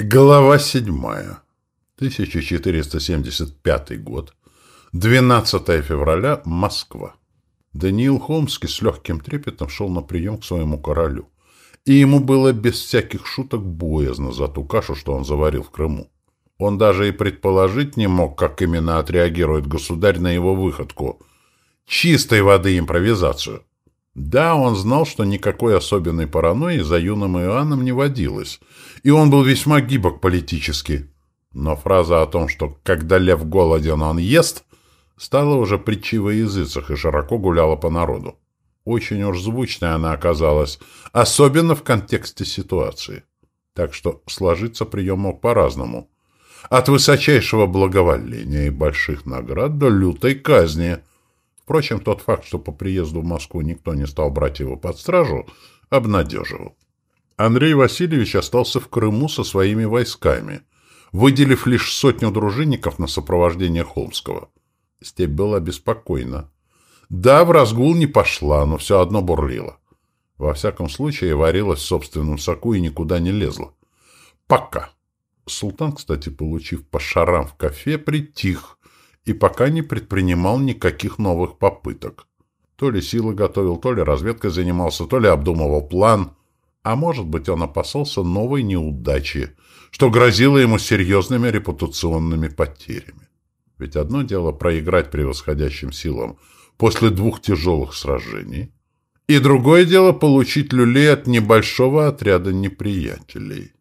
Глава 7. 1475 год. 12 февраля. Москва. Даниил Холмский с легким трепетом шел на прием к своему королю. И ему было без всяких шуток боязно за ту кашу, что он заварил в Крыму. Он даже и предположить не мог, как именно отреагирует государь на его выходку. Чистой воды импровизацию. Да, он знал, что никакой особенной паранойи за юным Иоанном не водилось, и он был весьма гибок политически. Но фраза о том, что «когда лев голоден, он ест», стала уже притчей во языцах и широко гуляла по народу. Очень уж звучной она оказалась, особенно в контексте ситуации. Так что сложиться прием мог по-разному. От высочайшего благоволения и больших наград до лютой казни – Впрочем, тот факт, что по приезду в Москву никто не стал брать его под стражу, обнадеживал. Андрей Васильевич остался в Крыму со своими войсками, выделив лишь сотню дружинников на сопровождение Холмского. Степь была беспокойна. Да, в разгул не пошла, но все одно бурлила. Во всяком случае, варилась в собственном соку и никуда не лезла. Пока. Султан, кстати, получив по шарам в кафе, притих и пока не предпринимал никаких новых попыток. То ли силы готовил, то ли разведкой занимался, то ли обдумывал план. А может быть, он опасался новой неудачи, что грозило ему серьезными репутационными потерями. Ведь одно дело проиграть превосходящим силам после двух тяжелых сражений, и другое дело получить люлей от небольшого отряда неприятелей.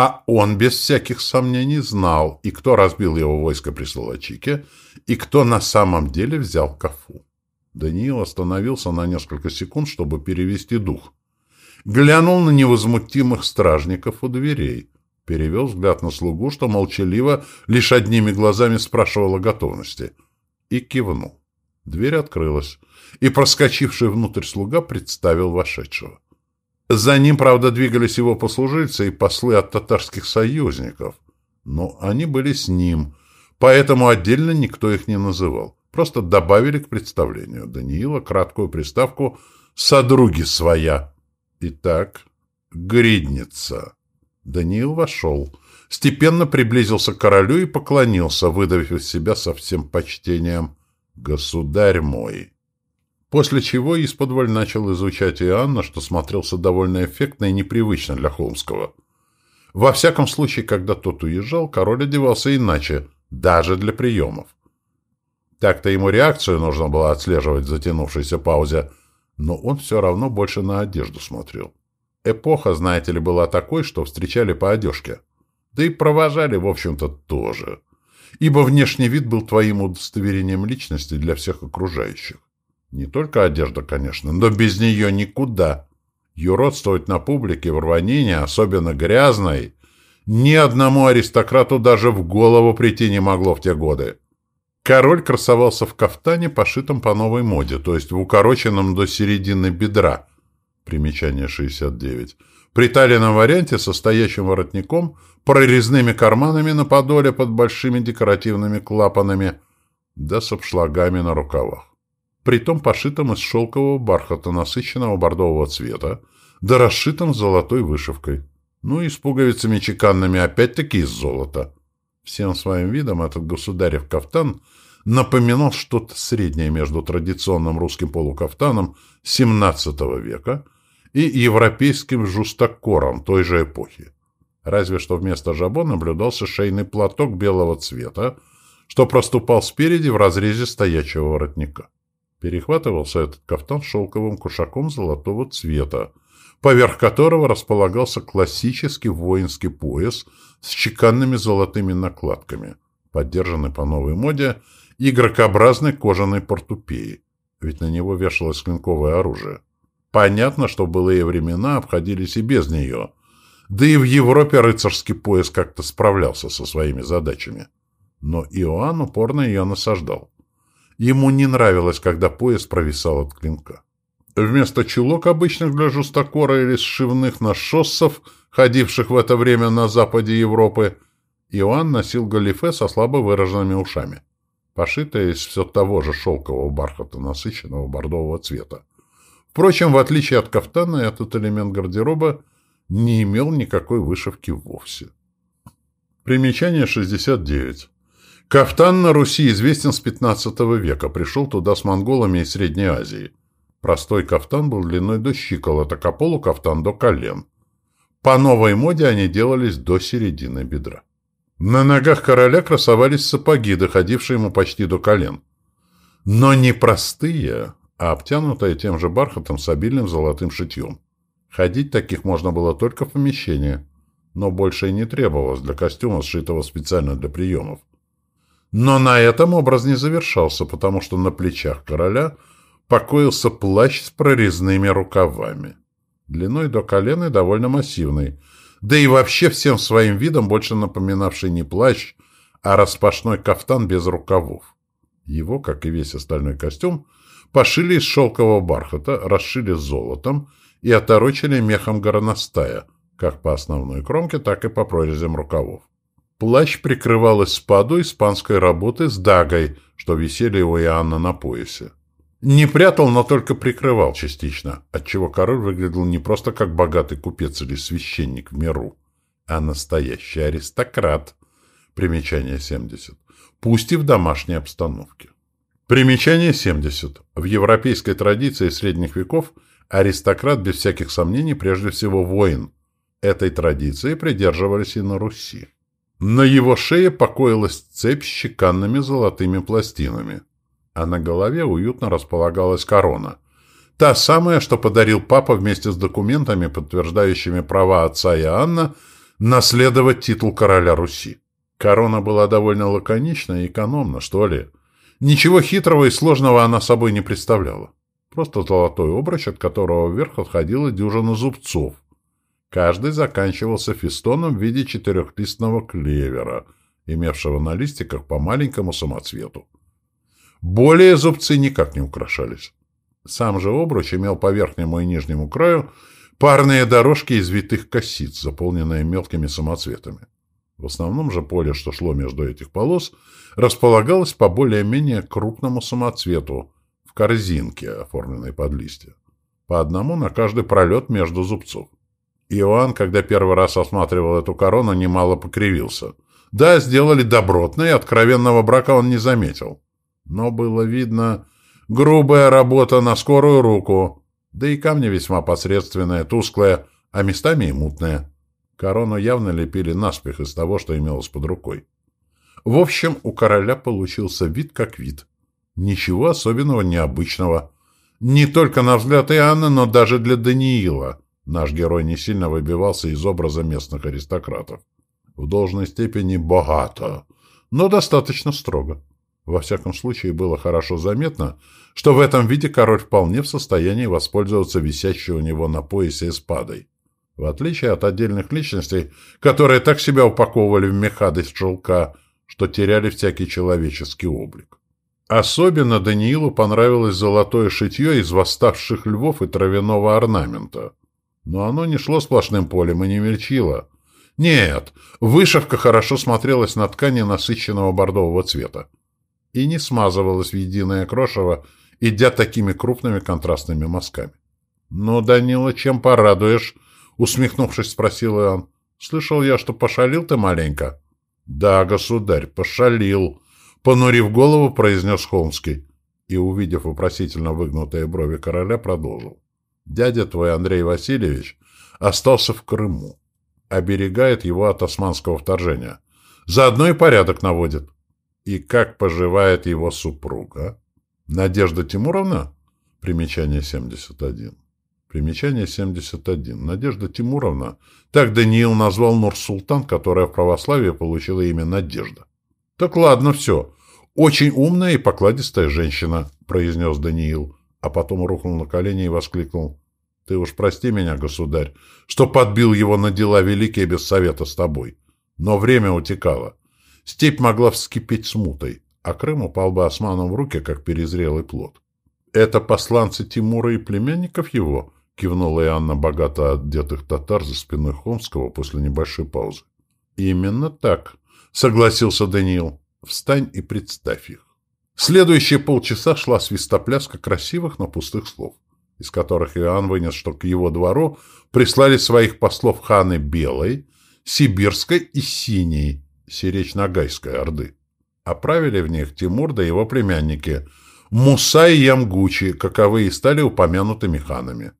А он без всяких сомнений знал, и кто разбил его войско при Солочике, и кто на самом деле взял Кафу. Даниил остановился на несколько секунд, чтобы перевести дух. Глянул на невозмутимых стражников у дверей. Перевел взгляд на слугу, что молчаливо лишь одними глазами спрашивал о готовности. И кивнул. Дверь открылась, и проскочивший внутрь слуга представил вошедшего. За ним, правда, двигались его послужильцы и послы от татарских союзников. Но они были с ним, поэтому отдельно никто их не называл. Просто добавили к представлению Даниила краткую приставку «содруги своя». Итак, гридница. Даниил вошел, степенно приблизился к королю и поклонился, выдавив из себя со всем почтением «Государь мой». После чего исподволь начал изучать Иоанна, что смотрелся довольно эффектно и непривычно для Холмского. Во всяком случае, когда тот уезжал, король одевался иначе, даже для приемов. Так-то ему реакцию нужно было отслеживать в затянувшейся паузе, но он все равно больше на одежду смотрел. Эпоха, знаете ли, была такой, что встречали по одежке. Да и провожали, в общем-то, тоже. Ибо внешний вид был твоим удостоверением личности для всех окружающих. Не только одежда, конечно, но без нее никуда. Юродствовать на публике в рванине, особенно грязной, ни одному аристократу даже в голову прийти не могло в те годы. Король красовался в кафтане, пошитом по новой моде, то есть в укороченном до середины бедра, примечание 69, приталенном варианте, состоящем воротником, прорезными карманами на подоле под большими декоративными клапанами, да с обшлагами на рукавах притом пошитым из шелкового бархата насыщенного бордового цвета, да расшитым золотой вышивкой. Ну и с пуговицами чеканными опять-таки из золота. Всем своим видом этот государев кафтан напоминал что-то среднее между традиционным русским полукафтаном XVII века и европейским жустокором той же эпохи. Разве что вместо жабо наблюдался шейный платок белого цвета, что проступал спереди в разрезе стоячего воротника. Перехватывался этот кафтан шелковым кушаком золотого цвета, поверх которого располагался классический воинский пояс с чеканными золотыми накладками, поддержанный по новой моде игрокообразной кожаной портупеей, ведь на него вешалось клинковое оружие. Понятно, что былые времена обходились и без нее, да и в Европе рыцарский пояс как-то справлялся со своими задачами. Но Иоанн упорно ее насаждал. Ему не нравилось, когда пояс провисал от клинка. Вместо чулок, обычных для жустокора или сшивных нашоссов, ходивших в это время на западе Европы, Иоанн носил галифе со слабо выраженными ушами, пошитое из все того же шелкового бархата, насыщенного бордового цвета. Впрочем, в отличие от кафтана, этот элемент гардероба не имел никакой вышивки вовсе. Примечание 69. Кафтан на Руси известен с 15 века, пришел туда с монголами из Средней Азии. Простой кафтан был длиной до щиколоток, а полукафтан до колен. По новой моде они делались до середины бедра. На ногах короля красовались сапоги, доходившие ему почти до колен. Но не простые, а обтянутые тем же бархатом с обильным золотым шитьем. Ходить таких можно было только в помещении, но больше и не требовалось для костюма, сшитого специально для приемов. Но на этом образ не завершался, потому что на плечах короля покоился плащ с прорезными рукавами. Длиной до колена и довольно массивный, да и вообще всем своим видом больше напоминавший не плащ, а распашной кафтан без рукавов. Его, как и весь остальной костюм, пошили из шелкового бархата, расшили золотом и оторочили мехом горностая, как по основной кромке, так и по прорезям рукавов. Плащ прикрывал спаду испанской работы с дагой, что висели у Иоанна на поясе. Не прятал, но только прикрывал частично, отчего король выглядел не просто как богатый купец или священник в миру, а настоящий аристократ. Примечание 70. Пусть и в домашней обстановке. Примечание 70. В европейской традиции средних веков аристократ без всяких сомнений прежде всего воин. Этой традиции придерживались и на Руси. На его шее покоилась цепь с чеканными золотыми пластинами, а на голове уютно располагалась корона. Та самая, что подарил папа вместе с документами, подтверждающими права отца и Анна, наследовать титул короля Руси. Корона была довольно лаконична и экономна, что ли. Ничего хитрого и сложного она собой не представляла. Просто золотой обруч, от которого вверх отходила дюжина зубцов – Каждый заканчивался фестоном в виде четырехлистного клевера, имевшего на листиках по маленькому самоцвету. Более зубцы никак не украшались. Сам же обруч имел по верхнему и нижнему краю парные дорожки из витых косиц, заполненные мелкими самоцветами. В основном же поле, что шло между этих полос, располагалось по более-менее крупному самоцвету в корзинке, оформленной под листья. По одному на каждый пролет между зубцов. Иоанн, когда первый раз осматривал эту корону, немало покривился. Да, сделали добротно, и откровенного брака он не заметил. Но было видно грубая работа на скорую руку, да и камни весьма посредственные, тусклые, а местами и мутные. Корону явно лепили наспех из того, что имелось под рукой. В общем, у короля получился вид как вид. Ничего особенного необычного. Не только на взгляд Иоанна, но даже для Даниила — Наш герой не сильно выбивался из образа местных аристократов. В должной степени богато, но достаточно строго. Во всяком случае, было хорошо заметно, что в этом виде король вполне в состоянии воспользоваться висящей у него на поясе эспадой. В отличие от отдельных личностей, которые так себя упаковывали в мехады из шелка, что теряли всякий человеческий облик. Особенно Даниилу понравилось золотое шитье из восставших львов и травяного орнамента – но оно не шло сплошным полем и не мельчило. Нет, вышивка хорошо смотрелась на ткани насыщенного бордового цвета и не смазывалась в единое крошево, идя такими крупными контрастными мазками. — Ну, Данила, чем порадуешь? — усмехнувшись, спросил Иоанн. — Слышал я, что пошалил ты маленько. — Да, государь, пошалил, — понурив голову, произнес Холмский и, увидев вопросительно выгнутые брови короля, продолжил. Дядя твой, Андрей Васильевич, остался в Крыму. Оберегает его от османского вторжения. Заодно и порядок наводит. И как поживает его супруга? Надежда Тимуровна? Примечание 71. Примечание 71. Надежда Тимуровна. Так Даниил назвал Нур-Султан, которая в православии получила имя Надежда. Так ладно, все. Очень умная и покладистая женщина, произнес Даниил а потом рухнул на колени и воскликнул. «Ты уж прости меня, государь, что подбил его на дела великие без совета с тобой. Но время утекало. Степь могла вскипеть смутой, а Крым упал бы османом в руки, как перезрелый плод». «Это посланцы Тимура и племянников его?» — кивнула Иоанна богато одетых татар за спиной Хомского после небольшой паузы. «Именно так», — согласился Даниил. «Встань и представь их». Следующие полчаса шла свистопляска красивых, но пустых слов, из которых Иоанн вынес, что к его двору прислали своих послов ханы Белой, Сибирской и Синей, Сиречь Нагайской Орды. Оправили в них Тимур да его племянники Муса и Ямгучи, каковы и стали упомянутыми ханами.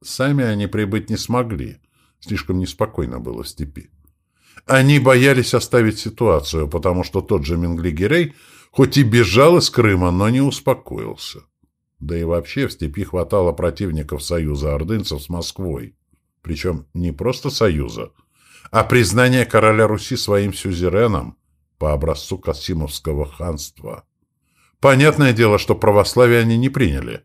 Сами они прибыть не смогли, слишком неспокойно было в степи. Они боялись оставить ситуацию, потому что тот же Минглигерей хоть и бежал из Крыма, но не успокоился. Да и вообще в степи хватало противников союза ордынцев с Москвой. Причем не просто союза, а признание короля Руси своим сюзереном по образцу Касимовского ханства. Понятное дело, что православие они не приняли.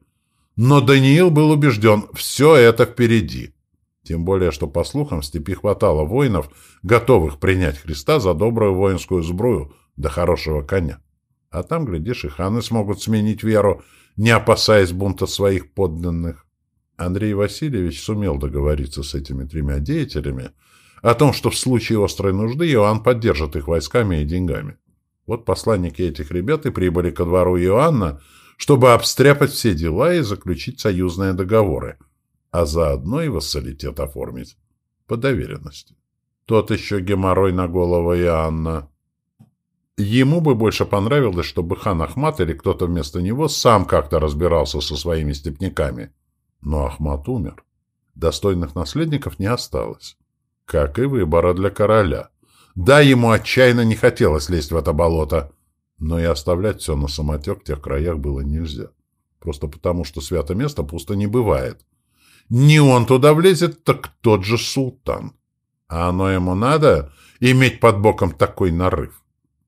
Но Даниил был убежден, все это впереди. Тем более, что, по слухам, в степи хватало воинов, готовых принять Христа за добрую воинскую сбрую до хорошего коня. А там, глядишь, и ханы смогут сменить веру, не опасаясь бунта своих подданных. Андрей Васильевич сумел договориться с этими тремя деятелями о том, что в случае острой нужды Иоанн поддержит их войсками и деньгами. Вот посланники этих ребят и прибыли ко двору Иоанна, чтобы обстряпать все дела и заключить союзные договоры, а заодно и вассалитет оформить по доверенности. Тот еще геморрой на голову Иоанна. Ему бы больше понравилось, чтобы хан Ахмат или кто-то вместо него сам как-то разбирался со своими степняками. Но Ахмат умер. Достойных наследников не осталось. Как и выбора для короля. Да, ему отчаянно не хотелось лезть в это болото, но и оставлять все на самотек в тех краях было нельзя. Просто потому, что свято место пусто не бывает. Не он туда влезет, так тот же султан. А оно ему надо иметь под боком такой нарыв.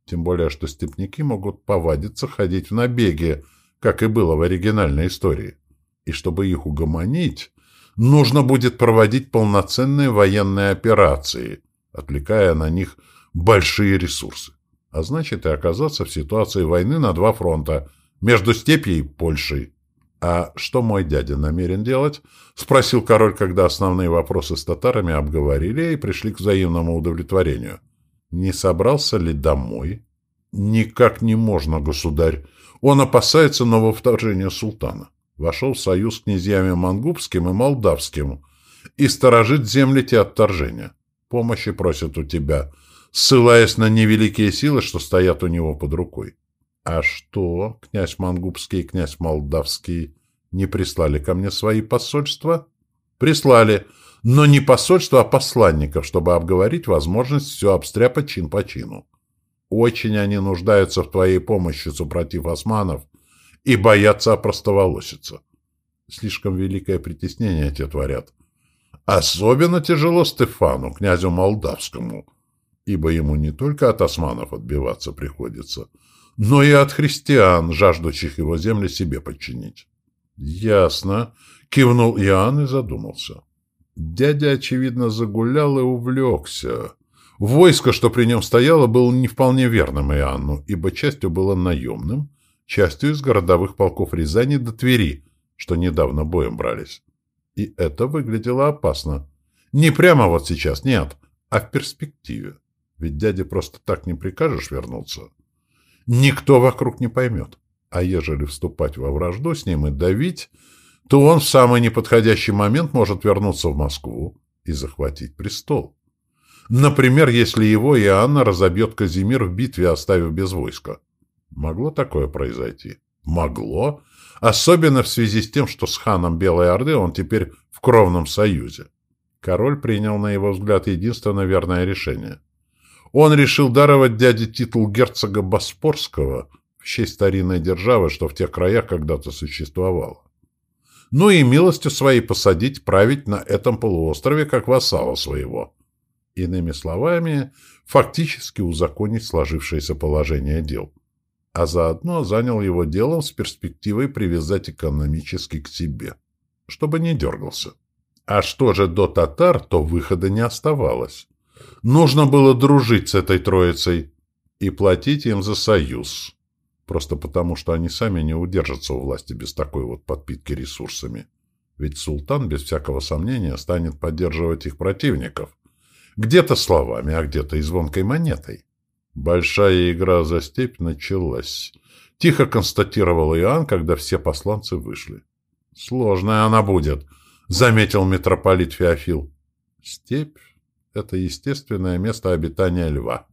Тем более, что степняки могут повадиться ходить в набеги, как и было в оригинальной истории. И чтобы их угомонить, нужно будет проводить полноценные военные операции, отвлекая на них большие ресурсы. А значит, и оказаться в ситуации войны на два фронта – между степью и Польшей. «А что мой дядя намерен делать?» – спросил король, когда основные вопросы с татарами обговорили и пришли к взаимному удовлетворению. «Не собрался ли домой?» «Никак не можно, государь. Он опасается нового вторжения султана вошел в союз с князьями Мангубским и Молдавским и сторожит земли те отторжения. Помощи просит у тебя, ссылаясь на невеликие силы, что стоят у него под рукой. А что, князь Мангубский и князь Молдавский не прислали ко мне свои посольства? Прислали, но не посольства, а посланников, чтобы обговорить возможность все обстряпать чин по чину. Очень они нуждаются в твоей помощи, супротив османов, и боятся опростоволоситься. Слишком великое притеснение те творят. Особенно тяжело Стефану, князю Молдавскому, ибо ему не только от османов отбиваться приходится, но и от христиан, жаждущих его земли себе подчинить. «Ясно», — кивнул Иоанн и задумался. Дядя, очевидно, загулял и увлекся. Войско, что при нем стояло, было не вполне верным Иоанну, ибо частью было наемным, частью из городовых полков Рязани до Твери, что недавно боем брались. И это выглядело опасно. Не прямо вот сейчас, нет, а в перспективе. Ведь дяде просто так не прикажешь вернуться. Никто вокруг не поймет. А ежели вступать во вражду с ним и давить, то он в самый неподходящий момент может вернуться в Москву и захватить престол. Например, если его и Анна разобьет Казимир в битве, оставив без войска. Могло такое произойти? Могло. Особенно в связи с тем, что с ханом Белой Орды он теперь в кровном союзе. Король принял, на его взгляд, единственно верное решение. Он решил даровать дяде титул герцога Боспорского в честь старинной державы, что в тех краях когда-то существовало. Ну и милостью своей посадить править на этом полуострове как вассала своего. Иными словами, фактически узаконить сложившееся положение дел а заодно занял его делом с перспективой привязать экономически к себе, чтобы не дергался. А что же до татар, то выхода не оставалось. Нужно было дружить с этой троицей и платить им за союз. Просто потому, что они сами не удержатся у власти без такой вот подпитки ресурсами. Ведь султан, без всякого сомнения, станет поддерживать их противников. Где-то словами, а где-то и звонкой монетой. Большая игра за степь началась. Тихо констатировал Иоанн, когда все посланцы вышли. Сложная она будет, заметил митрополит Феофил. Степь — это естественное место обитания льва.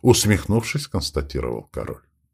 Усмехнувшись, констатировал король.